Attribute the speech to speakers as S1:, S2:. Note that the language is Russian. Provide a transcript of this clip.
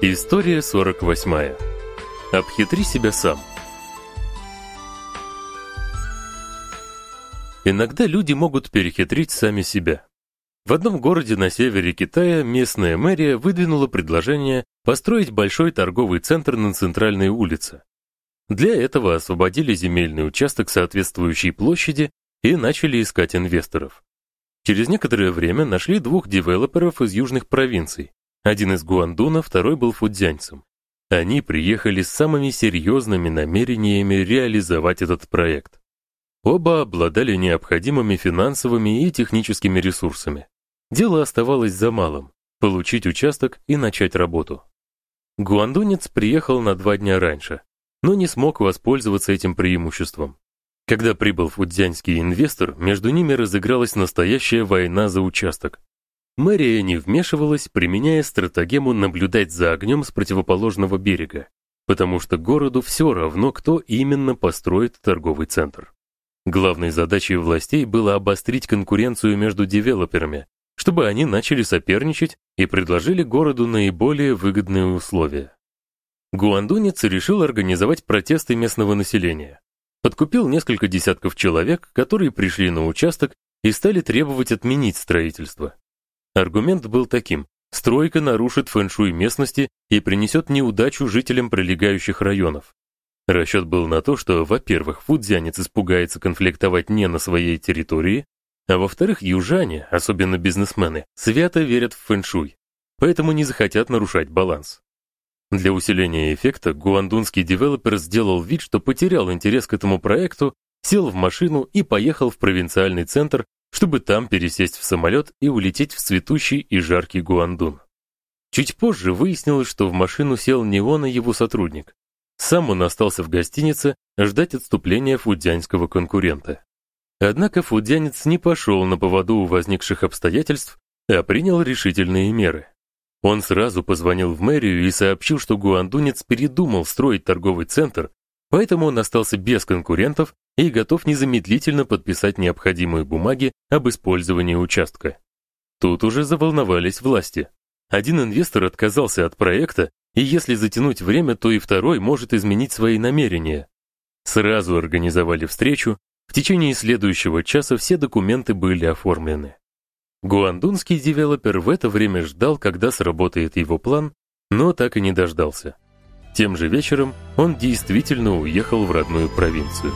S1: История 48. Обхитри себя сам. Иногда люди могут перехитрить сами себя. В одном городе на севере Китая местная мэрия выдвинула предложение построить большой торговый центр на центральной улице. Для этого освободили земельный участок соответствующей площади и начали искать инвесторов. Через некоторое время нашли двух девелоперов из южных провинций. Один из Гуандуна, второй был фудзянцем. Они приехали с самыми серьезными намерениями реализовать этот проект. Оба обладали необходимыми финансовыми и техническими ресурсами. Дело оставалось за малым получить участок и начать работу. Гуандунец приехал на два дня раньше, но не смог воспользоваться этим преимуществом. Когда прибыл фудзянский инвестор, между ними разыгралась настоящая война за участок. Мэрия не вмешивалась, применяя стратегему наблюдать за огнем с противоположного берега, потому что городу все равно, кто именно построит торговый центр. Главной задачей властей было обострить конкуренцию между девелоперами, чтобы они начали соперничать и предложили городу наиболее выгодные условия. Гуандунец решил организовать протесты местного населения подкупил несколько десятков человек, которые пришли на участок и стали требовать отменить строительство. Аргумент был таким: стройка нарушит фэншуй местности и принесет неудачу жителям прилегающих районов. Расчет был на то, что, во-первых, фудзянец испугается конфликтовать не на своей территории, а во-вторых, южане, особенно бизнесмены, свято верят в фэншуй, поэтому не захотят нарушать баланс. Для усиления эффекта гуандунский девелопер сделал вид, что потерял интерес к этому проекту, сел в машину и поехал в провинциальный центр, чтобы там пересесть в самолет и улететь в цветущий и жаркий Гуандун. Чуть позже выяснилось, что в машину сел не он, а его сотрудник. Сам он остался в гостинице ждать отступления фудзянского конкурента. Однако фудзянец не пошел на поводу у возникших обстоятельств, а принял решительные меры. Он сразу позвонил в мэрию и сообщил, что гуандунец передумал строить торговый центр, поэтому он остался без конкурентов и готов незамедлительно подписать необходимые бумаги об использовании участка. Тут уже заволновались власти. Один инвестор отказался от проекта, и если затянуть время, то и второй может изменить свои намерения. Сразу организовали встречу. В течение следующего часа все документы были оформлены. Гуандунский девелопер в это время ждал, когда сработает его план, но так и не дождался. Тем же вечером он действительно уехал в родную провинцию.